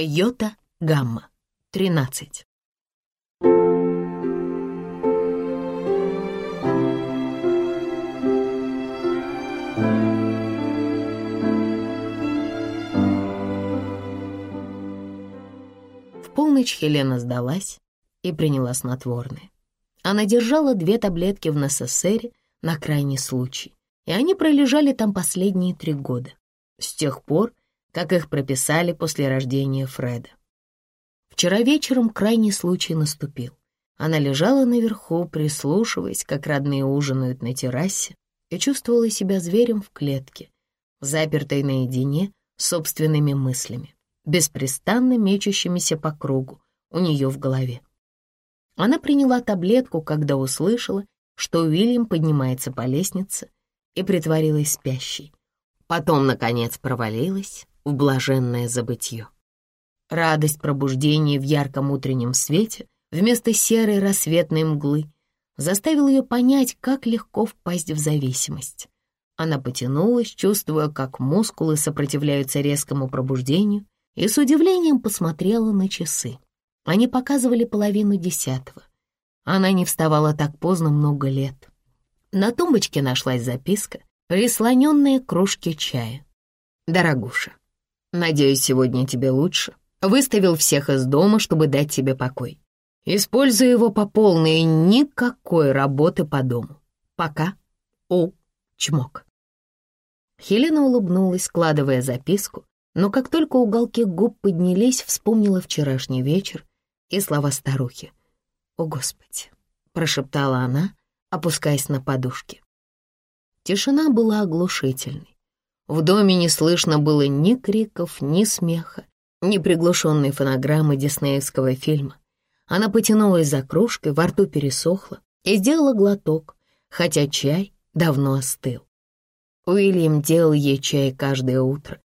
Йота Гамма, 13. В полночь Хелена сдалась и приняла снотворное. Она держала две таблетки в НССР на крайний случай, и они пролежали там последние три года, с тех пор, как их прописали после рождения Фреда. Вчера вечером крайний случай наступил. Она лежала наверху, прислушиваясь, как родные ужинают на террасе, и чувствовала себя зверем в клетке, запертой наедине с собственными мыслями, беспрестанно мечущимися по кругу у нее в голове. Она приняла таблетку, когда услышала, что Уильям поднимается по лестнице и притворилась спящей. Потом, наконец, провалилась в блаженное забытье. Радость пробуждения в ярком утреннем свете вместо серой рассветной мглы заставил ее понять, как легко впасть в зависимость. Она потянулась, чувствуя, как мускулы сопротивляются резкому пробуждению, и с удивлением посмотрела на часы. Они показывали половину десятого. Она не вставала так поздно много лет. На тумбочке нашлась записка, прислоненная к кружке чая. «Дорогуша, надеюсь, сегодня тебе лучше. Выставил всех из дома, чтобы дать тебе покой. Используй его по полной, никакой работы по дому. Пока. О, чмок». Хелена улыбнулась, складывая записку, но как только уголки губ поднялись, вспомнила вчерашний вечер и слова старухи. «О, Господи!» — прошептала она, опускаясь на подушки. Тишина была оглушительной. В доме не слышно было ни криков, ни смеха, ни приглушенной фонограммы диснеевского фильма. Она потянулась за кружкой, во рту пересохла и сделала глоток, хотя чай давно остыл. Уильям делал ей чай каждое утро.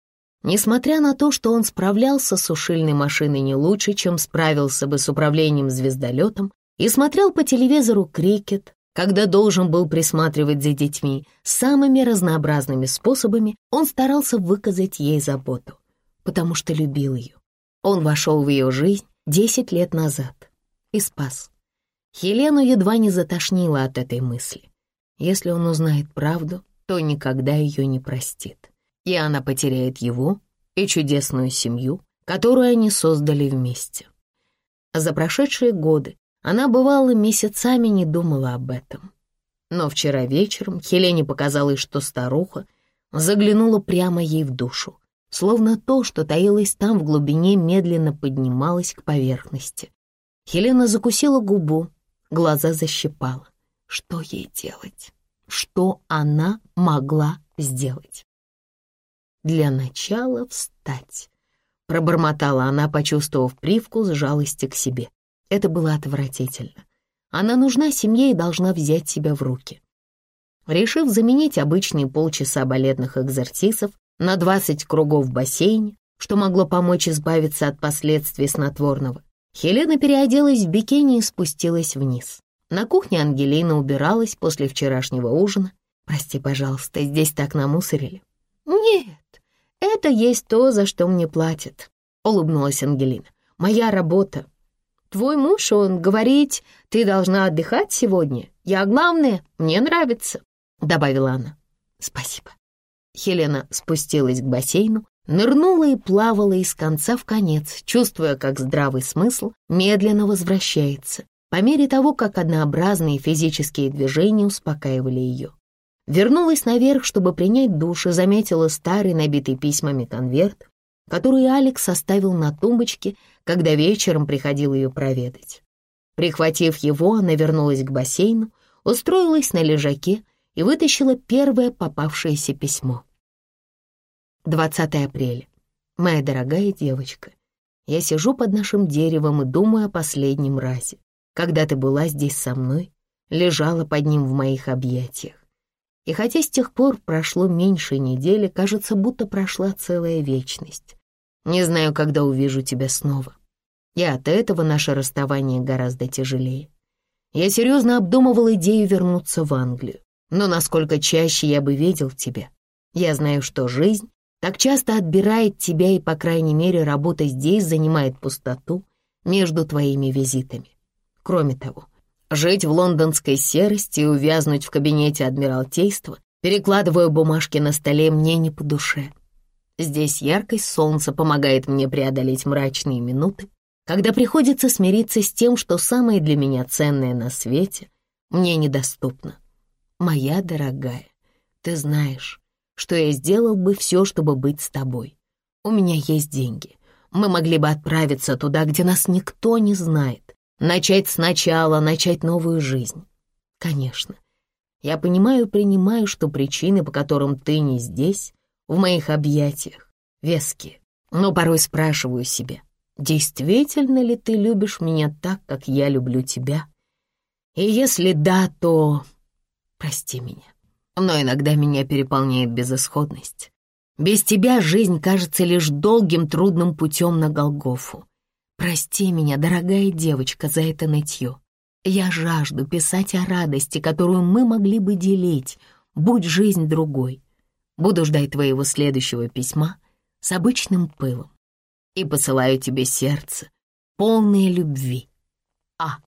Несмотря на то, что он справлялся с сушильной машиной не лучше, чем справился бы с управлением звездолетом, и смотрел по телевизору крикет, когда должен был присматривать за детьми самыми разнообразными способами, он старался выказать ей заботу, потому что любил ее. Он вошел в ее жизнь десять лет назад и спас. Елену едва не затошнило от этой мысли. Если он узнает правду, то никогда ее не простит. И она потеряет его и чудесную семью, которую они создали вместе. За прошедшие годы она, бывало, месяцами не думала об этом. Но вчера вечером Хелене показалось, что старуха заглянула прямо ей в душу, словно то, что таилось там в глубине, медленно поднималось к поверхности. Хелена закусила губу, глаза защипала. Что ей делать? Что она могла сделать? Для начала встать. Пробормотала она, почувствовав привкус жалости к себе. Это было отвратительно. Она нужна семье и должна взять себя в руки. Решив заменить обычные полчаса балетных экзерсисов на 20 кругов в бассейне, что могло помочь избавиться от последствий снотворного, Хелена переоделась в бикини и спустилась вниз. На кухне Ангелина убиралась после вчерашнего ужина. «Прости, пожалуйста, здесь так намусорили». «Нет, это есть то, за что мне платят», — улыбнулась Ангелина. «Моя работа. Твой муж, он говорит, ты должна отдыхать сегодня. Я, главное, мне нравится», — добавила она. «Спасибо». Хелена спустилась к бассейну, нырнула и плавала из конца в конец, чувствуя, как здравый смысл медленно возвращается, по мере того, как однообразные физические движения успокаивали ее. Вернулась наверх, чтобы принять душ, и заметила старый, набитый письмами конверт, который Алекс оставил на тумбочке, когда вечером приходил ее проведать. Прихватив его, она вернулась к бассейну, устроилась на лежаке и вытащила первое попавшееся письмо. 20 апреля. Моя дорогая девочка, я сижу под нашим деревом и думаю о последнем разе, когда ты была здесь со мной, лежала под ним в моих объятиях. И хотя с тех пор прошло меньше недели, кажется, будто прошла целая вечность. Не знаю, когда увижу тебя снова. И от этого наше расставание гораздо тяжелее. Я серьезно обдумывал идею вернуться в Англию. Но насколько чаще я бы видел тебя. Я знаю, что жизнь так часто отбирает тебя, и, по крайней мере, работа здесь занимает пустоту между твоими визитами. Кроме того, жить в лондонской серости и увязнуть в кабинете Адмиралтейства, перекладывая бумажки на столе, мне не по душе. Здесь яркость солнца помогает мне преодолеть мрачные минуты, когда приходится смириться с тем, что самое для меня ценное на свете мне недоступно. Моя дорогая, ты знаешь, что я сделал бы все, чтобы быть с тобой. У меня есть деньги. Мы могли бы отправиться туда, где нас никто не знает, начать сначала, начать новую жизнь. Конечно, я понимаю и принимаю, что причины, по которым ты не здесь, в моих объятиях, веские. Но порой спрашиваю себя, действительно ли ты любишь меня так, как я люблю тебя? И если да, то прости меня. Но иногда меня переполняет безысходность. Без тебя жизнь кажется лишь долгим трудным путем на Голгофу. Прости меня, дорогая девочка, за это нытье. Я жажду писать о радости, которую мы могли бы делить, будь жизнь другой. Буду ждать твоего следующего письма с обычным пылом и посылаю тебе сердце, полное любви. А.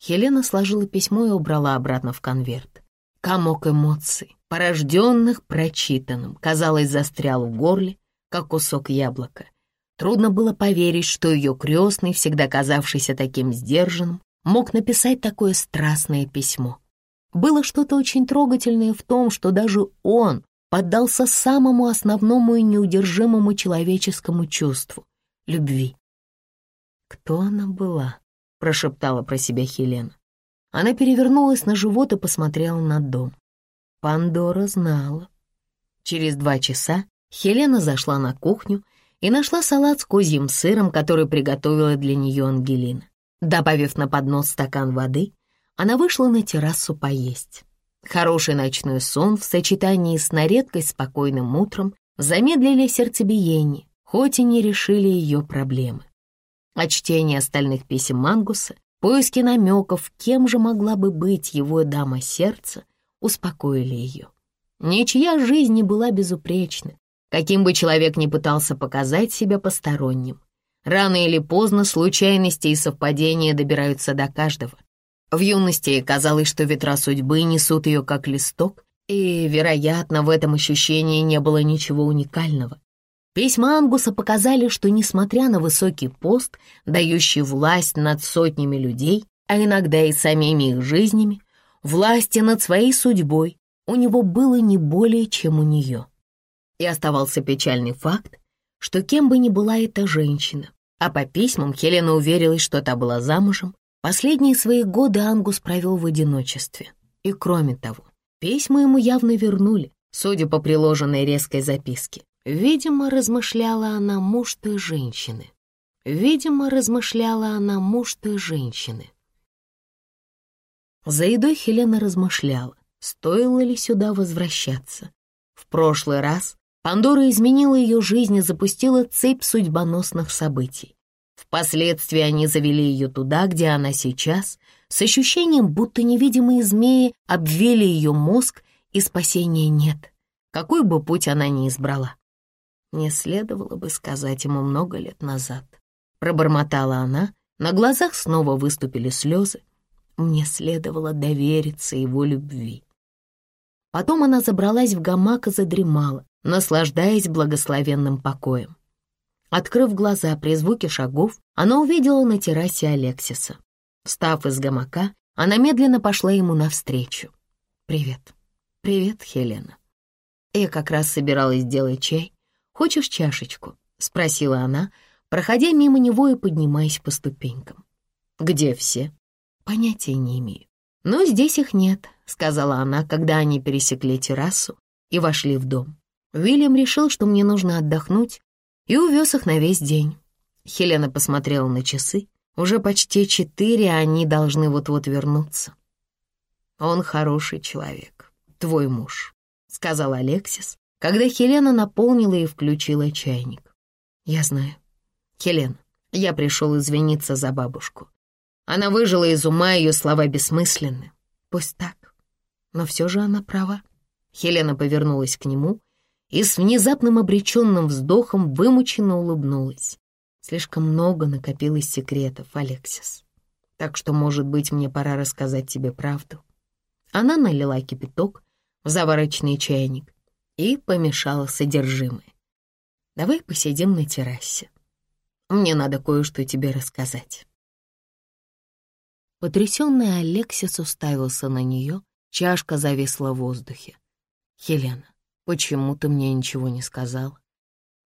Хелена сложила письмо и убрала обратно в конверт. Комок эмоций, порожденных прочитанным, казалось, застрял в горле, как кусок яблока. Трудно было поверить, что ее крестный, всегда казавшийся таким сдержанным, мог написать такое страстное письмо. Было что-то очень трогательное в том, что даже он поддался самому основному и неудержимому человеческому чувству — любви. «Кто она была?» — прошептала про себя Хелена. Она перевернулась на живот и посмотрела на дом. Пандора знала. Через два часа Хелена зашла на кухню и нашла салат с козьим сыром, который приготовила для нее Ангелина. Добавив на поднос стакан воды, она вышла на террасу поесть. Хороший ночной сон в сочетании с на спокойным утром замедлили сердцебиение, хоть и не решили ее проблемы. А чтение остальных писем Мангуса, поиски намеков, кем же могла бы быть его дама сердца, успокоили ее. Ничья жизнь не была безупречна, каким бы человек ни пытался показать себя посторонним. Рано или поздно случайности и совпадения добираются до каждого. В юности казалось, что ветра судьбы несут ее как листок, и, вероятно, в этом ощущении не было ничего уникального. Письма Ангуса показали, что, несмотря на высокий пост, дающий власть над сотнями людей, а иногда и самими их жизнями, власти над своей судьбой у него было не более, чем у нее. И оставался печальный факт, что кем бы ни была эта женщина, а по письмам Хелена уверилась, что та была замужем, Последние свои годы Ангус провел в одиночестве. И кроме того, письма ему явно вернули, судя по приложенной резкой записке. Видимо, размышляла она муж той женщины. Видимо, размышляла она муж той женщины. За едой Хелена размышляла, стоило ли сюда возвращаться. В прошлый раз Пандора изменила ее жизнь и запустила цепь судьбоносных событий. Впоследствии они завели ее туда, где она сейчас, с ощущением, будто невидимые змеи обвели ее мозг, и спасения нет, какой бы путь она ни избрала. Не следовало бы сказать ему много лет назад. Пробормотала она, на глазах снова выступили слезы. Мне следовало довериться его любви. Потом она забралась в гамак и задремала, наслаждаясь благословенным покоем. Открыв глаза при звуке шагов, она увидела на террасе Алексиса. Встав из гамака, она медленно пошла ему навстречу. «Привет. Привет, Хелена. Я как раз собиралась сделать чай. Хочешь чашечку?» — спросила она, проходя мимо него и поднимаясь по ступенькам. «Где все?» «Понятия не имею. Но здесь их нет», — сказала она, когда они пересекли террасу и вошли в дом. Уильям решил, что мне нужно отдохнуть, и увез их на весь день. Хелена посмотрела на часы. Уже почти четыре, а они должны вот-вот вернуться. «Он хороший человек, твой муж», — сказал Алексис, когда Хелена наполнила и включила чайник. «Я знаю. Хелен, я пришел извиниться за бабушку. Она выжила из ума, ее слова бессмысленны. Пусть так, но все же она права». Хелена повернулась к нему и с внезапным обреченным вздохом вымученно улыбнулась. Слишком много накопилось секретов, Алексис. Так что, может быть, мне пора рассказать тебе правду. Она налила кипяток в заварочный чайник и помешала содержимое. Давай посидим на террасе. Мне надо кое-что тебе рассказать. Потрясенный Алексис уставился на нее, чашка зависла в воздухе. «Хелена, почему ты мне ничего не сказал?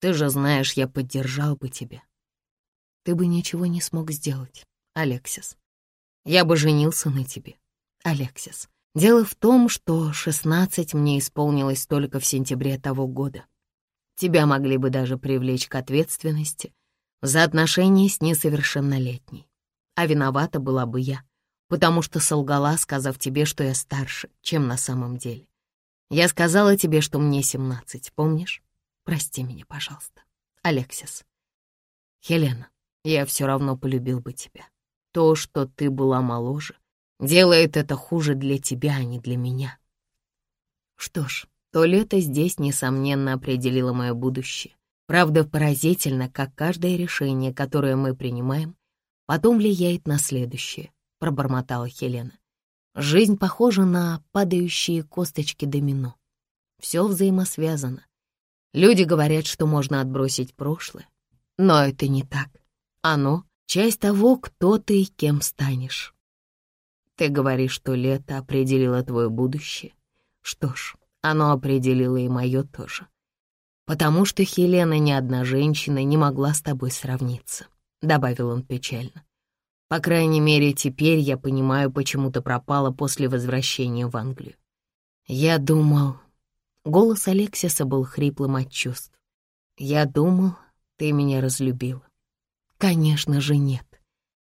Ты же знаешь, я поддержал бы тебя. Ты бы ничего не смог сделать, Алексис. Я бы женился на тебе, Алексис. Дело в том, что шестнадцать мне исполнилось только в сентябре того года. Тебя могли бы даже привлечь к ответственности за отношения с несовершеннолетней а виновата была бы я, потому что солгала, сказав тебе, что я старше, чем на самом деле. Я сказала тебе, что мне семнадцать, помнишь? Прости меня, пожалуйста. Алексис. Хелена, я все равно полюбил бы тебя. То, что ты была моложе, делает это хуже для тебя, а не для меня. Что ж, то лето здесь, несомненно, определило мое будущее. Правда, поразительно, как каждое решение, которое мы принимаем, потом влияет на следующее», — пробормотала Хелена. «Жизнь похожа на падающие косточки домино. Все взаимосвязано. Люди говорят, что можно отбросить прошлое, но это не так. Оно — часть того, кто ты и кем станешь. Ты говоришь, что лето определило твое будущее. Что ж, оно определило и мое тоже. Потому что Хелена ни одна женщина не могла с тобой сравниться. — добавил он печально. «По крайней мере, теперь я понимаю, почему ты пропала после возвращения в Англию. Я думал...» Голос Алексиса был хриплым от чувств. «Я думал, ты меня разлюбила». «Конечно же нет».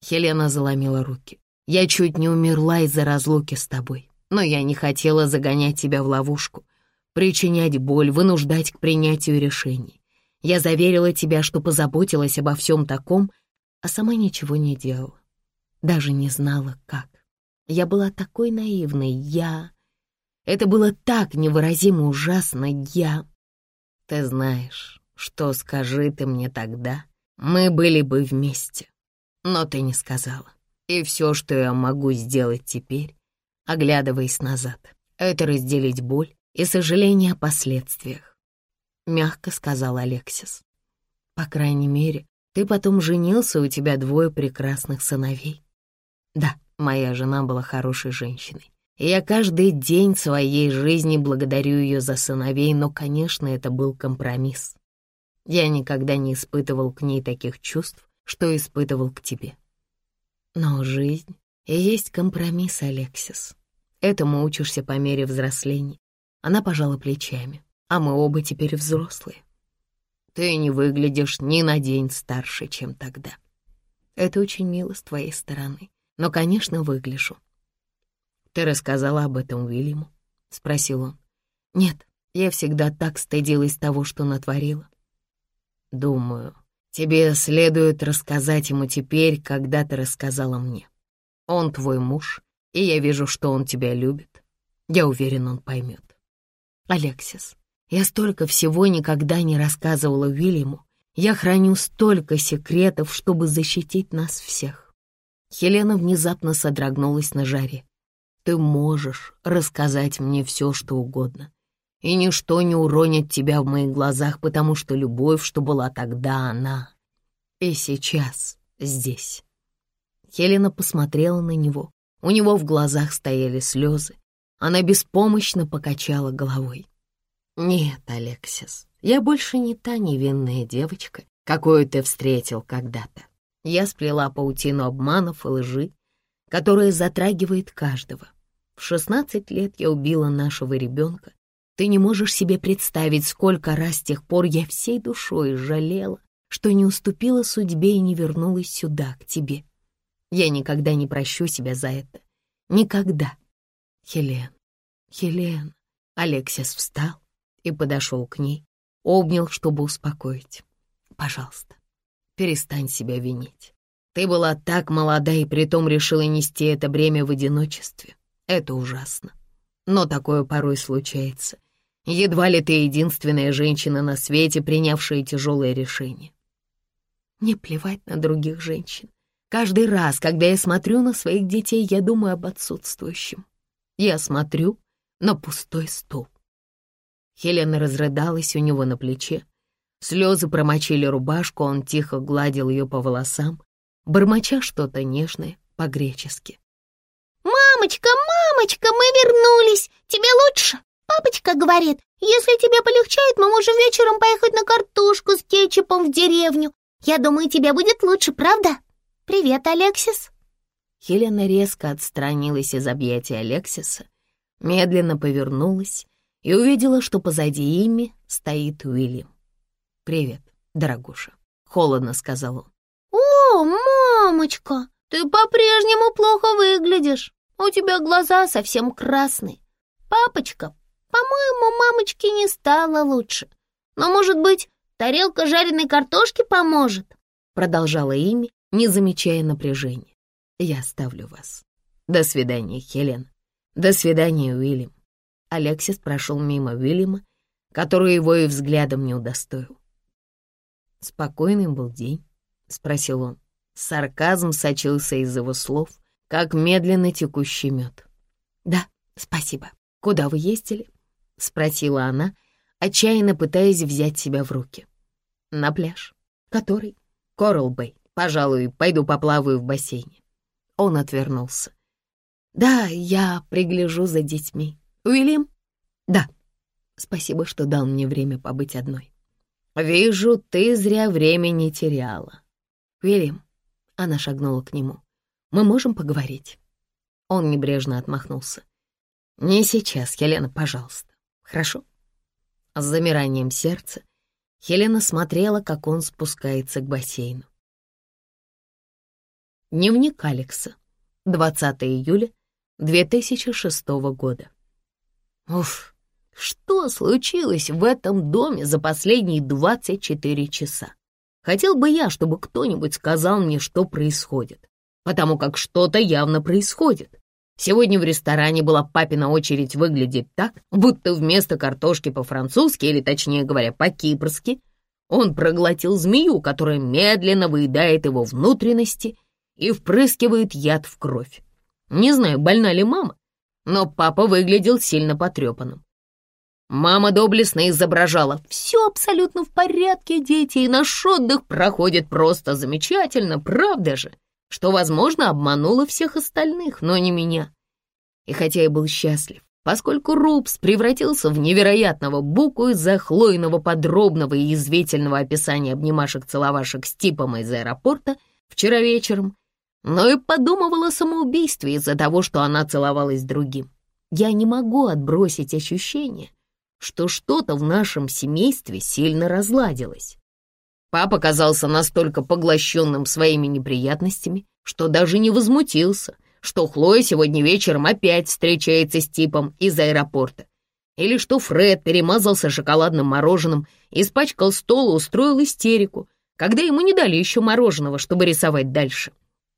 Хелена заломила руки. «Я чуть не умерла из-за разлуки с тобой, но я не хотела загонять тебя в ловушку, причинять боль, вынуждать к принятию решений. Я заверила тебя, что позаботилась обо всем таком, а сама ничего не делала. Даже не знала, как. Я была такой наивной, я... Это было так невыразимо ужасно, я... Ты знаешь, что скажи ты мне тогда, мы были бы вместе. Но ты не сказала. И все, что я могу сделать теперь, оглядываясь назад, это разделить боль и сожаление о последствиях. Мягко сказал Алексис. По крайней мере, ты потом женился, у тебя двое прекрасных сыновей. Да, моя жена была хорошей женщиной. И я каждый день своей жизни благодарю ее за сыновей, но, конечно, это был компромисс. Я никогда не испытывал к ней таких чувств, что испытывал к тебе. Но жизнь и есть компромисс, Алексис. Этому учишься по мере взросления. Она пожала плечами, а мы оба теперь взрослые. Ты не выглядишь ни на день старше, чем тогда. Это очень мило с твоей стороны, но, конечно, выгляжу. Ты рассказала об этом Уильяму? — спросил он. Нет, я всегда так стыдилась того, что натворила. Думаю, тебе следует рассказать ему теперь, когда ты рассказала мне. Он твой муж, и я вижу, что он тебя любит. Я уверен, он поймет. Алексис, я столько всего никогда не рассказывала Уильяму. Я храню столько секретов, чтобы защитить нас всех. Хелена внезапно содрогнулась на жаре. Ты можешь рассказать мне все, что угодно. И ничто не уронит тебя в моих глазах, потому что любовь, что была тогда, она и сейчас здесь. Хелена посмотрела на него. У него в глазах стояли слезы. Она беспомощно покачала головой. «Нет, Алексис, я больше не та невинная девочка, какую ты встретил когда-то. Я сплела паутину обманов и лжи, которая затрагивает каждого. В шестнадцать лет я убила нашего ребенка. Ты не можешь себе представить, сколько раз с тех пор я всей душой жалела, что не уступила судьбе и не вернулась сюда, к тебе. Я никогда не прощу себя за это. Никогда. Хелен, Хелен. Алексис встал и подошел к ней, обнял, чтобы успокоить. «Пожалуйста, перестань себя винить. Ты была так молода и притом решила нести это бремя в одиночестве. Это ужасно. Но такое порой случается. Едва ли ты единственная женщина на свете, принявшая тяжелое решение. Мне плевать на других женщин. Каждый раз, когда я смотрю на своих детей, я думаю об отсутствующем. Я смотрю на пустой стол. Хелена разрыдалась у него на плече. Слезы промочили рубашку, он тихо гладил ее по волосам, бормоча что-то нежное по-гречески. «Мамочка, мамочка, мы вернулись! Тебе лучше?» Папочка говорит, если тебе полегчает, мы можем вечером поехать на картошку с кетчупом в деревню. Я думаю, тебе будет лучше, правда? Привет, Алексис. Хелена резко отстранилась из объятия Алексиса, медленно повернулась и увидела, что позади ими стоит Уильям. «Привет, дорогуша», — холодно сказал он. «О, мамочка, ты по-прежнему плохо выглядишь. У тебя глаза совсем красные. Папочка, по-моему, мамочке не стало лучше. Но, может быть, тарелка жареной картошки поможет?» Продолжала ими, не замечая напряжения. «Я оставлю вас. До свидания, Хелен. До свидания, Уильям». Алексис прошел мимо Уильяма, который его и взглядом не удостоил. «Спокойный был день?» — спросил он. Сарказм сочился из его слов, как медленно текущий мед. «Да, спасибо. Куда вы ездили?» — спросила она, отчаянно пытаясь взять себя в руки. «На пляж. Который?» «Коралл-Бэй. Пожалуй, пойду поплаваю в бассейне». Он отвернулся. «Да, я пригляжу за детьми. Уильям?» «Да. Спасибо, что дал мне время побыть одной». «Вижу, ты зря времени теряла». «Уильям», — она шагнула к нему, — «мы можем поговорить?» Он небрежно отмахнулся. «Не сейчас, Елена, пожалуйста. Хорошо?» С замиранием сердца Хелена смотрела, как он спускается к бассейну. Дневник Алекса. 20 июля 2006 года. Уф, что случилось в этом доме за последние 24 часа? Хотел бы я, чтобы кто-нибудь сказал мне, что происходит, потому как что-то явно происходит. Сегодня в ресторане была папина очередь выглядеть так, будто вместо картошки по-французски, или точнее говоря, по-кипрски, он проглотил змею, которая медленно выедает его внутренности и впрыскивает яд в кровь. Не знаю, больна ли мама, но папа выглядел сильно потрепанным. Мама доблестно изображала «Все абсолютно в порядке, дети, и наш отдых проходит просто замечательно, правда же?» что, возможно, обманула всех остальных, но не меня. И хотя я был счастлив, поскольку Рупс превратился в невероятного буку из-за хлойного подробного и язвительного описания обнимашек-целовашек с типом из аэропорта вчера вечером, но и подумывала о самоубийстве из-за того, что она целовалась другим. Я не могу отбросить ощущение, что что-то в нашем семействе сильно разладилось. Папа казался настолько поглощенным своими неприятностями, что даже не возмутился, что Хлоя сегодня вечером опять встречается с типом из аэропорта, или что Фред перемазался шоколадным мороженым, испачкал стол и устроил истерику, когда ему не дали еще мороженого, чтобы рисовать дальше.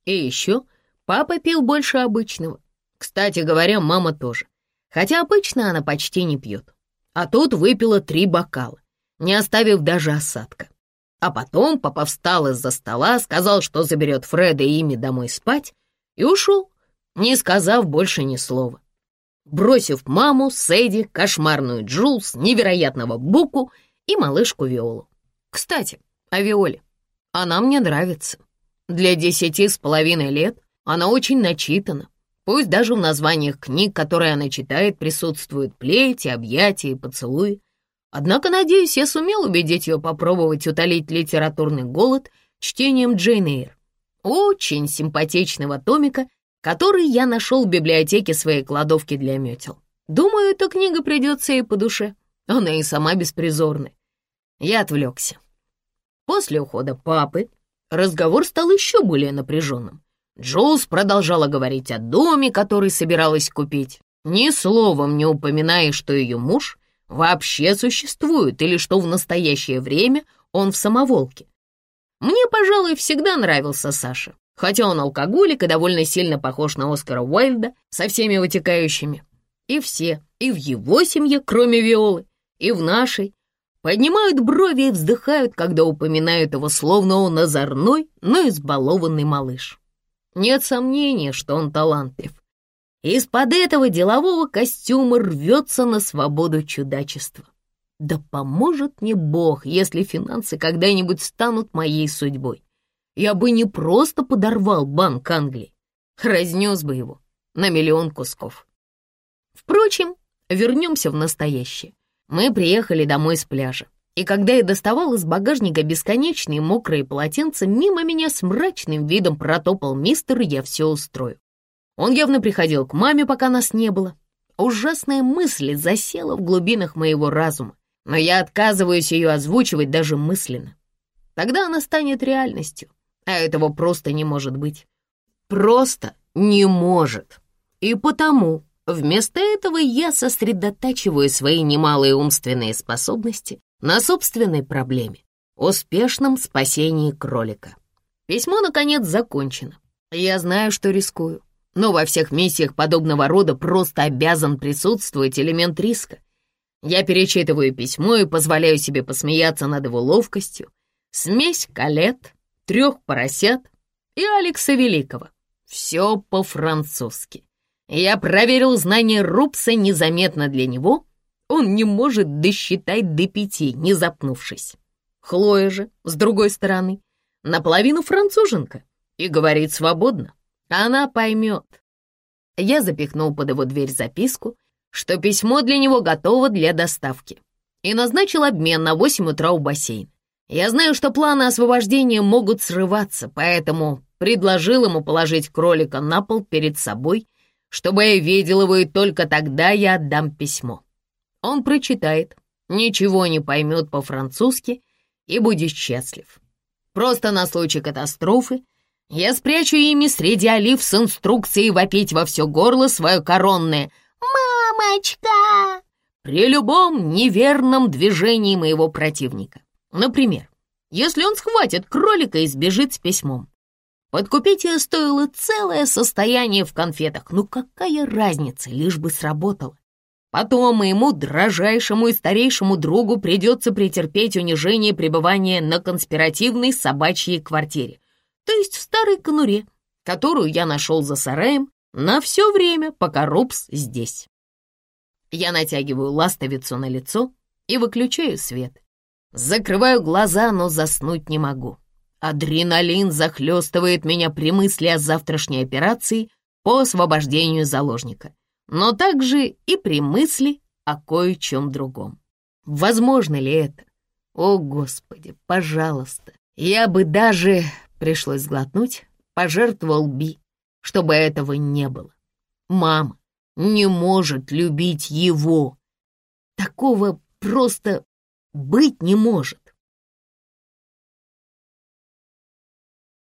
И еще папа пил больше обычного. Кстати говоря, мама тоже, хотя обычно она почти не пьет. А тут выпила три бокала, не оставив даже осадка. А потом папа встал из-за стола, сказал, что заберет Фреда и ими домой спать, и ушел, не сказав больше ни слова. Бросив маму, Сэдди, кошмарную Джулс, невероятного Буку и малышку Виолу. Кстати, о Виоле. Она мне нравится. Для десяти с половиной лет она очень начитана. Пусть даже в названиях книг, которые она читает, присутствуют плети, объятия и поцелуи. Однако, надеюсь, я сумел убедить ее попробовать утолить литературный голод чтением Джейн Эйр. Очень симпатичного томика, который я нашел в библиотеке своей кладовки для метел. Думаю, эта книга придется ей по душе. Она и сама беспризорная. Я отвлекся. После ухода папы разговор стал еще более напряженным. Джоуз продолжала говорить о доме, который собиралась купить, ни словом не упоминая, что ее муж вообще существует или что в настоящее время он в самоволке. Мне, пожалуй, всегда нравился Саша, хотя он алкоголик и довольно сильно похож на Оскара Уайльда со всеми вытекающими. И все, и в его семье, кроме Виолы, и в нашей поднимают брови и вздыхают, когда упоминают его, словно он озорной, но избалованный малыш. Нет сомнения, что он талантлив. Из-под этого делового костюма рвется на свободу чудачества. Да поможет мне Бог, если финансы когда-нибудь станут моей судьбой. Я бы не просто подорвал Банк Англии, разнес бы его на миллион кусков. Впрочем, вернемся в настоящее. Мы приехали домой с пляжа, и когда я доставал из багажника бесконечные мокрые полотенца, мимо меня с мрачным видом протопал мистер «Я все устрою». Он явно приходил к маме, пока нас не было. Ужасная мысль засела в глубинах моего разума но я отказываюсь ее озвучивать даже мысленно. Тогда она станет реальностью, а этого просто не может быть. Просто не может. И потому вместо этого я сосредотачиваю свои немалые умственные способности на собственной проблеме — успешном спасении кролика. Письмо, наконец, закончено. Я знаю, что рискую, но во всех миссиях подобного рода просто обязан присутствовать элемент риска. Я перечитываю письмо и позволяю себе посмеяться над его ловкостью. Смесь калет, трех поросят и Алекса Великого. Все по-французски. Я проверил знание Рупса незаметно для него. Он не может досчитать до пяти, не запнувшись. Хлоя же, с другой стороны, наполовину француженка и говорит свободно. Она поймет. Я запихнул под его дверь записку что письмо для него готово для доставки, и назначил обмен на 8 утра у бассейна. Я знаю, что планы освобождения могут срываться, поэтому предложил ему положить кролика на пол перед собой, чтобы я видел его, и только тогда я отдам письмо. Он прочитает, ничего не поймет по-французски и будет счастлив. Просто на случай катастрофы я спрячу ими среди олив с инструкцией вопить во все горло свое коронное «Мамочка!» при любом неверном движении моего противника. Например, если он схватит кролика и сбежит с письмом. Подкупить ее стоило целое состояние в конфетах. Ну какая разница, лишь бы сработало. Потом моему дрожайшему и старейшему другу придется претерпеть унижение пребывания на конспиративной собачьей квартире, то есть в старой конуре, которую я нашел за сараем на все время, пока Рубс здесь. Я натягиваю ластовицу на лицо и выключаю свет. Закрываю глаза, но заснуть не могу. Адреналин захлестывает меня при мысли о завтрашней операции по освобождению заложника, но также и при мысли о кое-чем другом. Возможно ли это? О, Господи, пожалуйста. Я бы даже, пришлось глотнуть, пожертвовал Би, чтобы этого не было. Мама, не может любить его. Такого просто быть не может.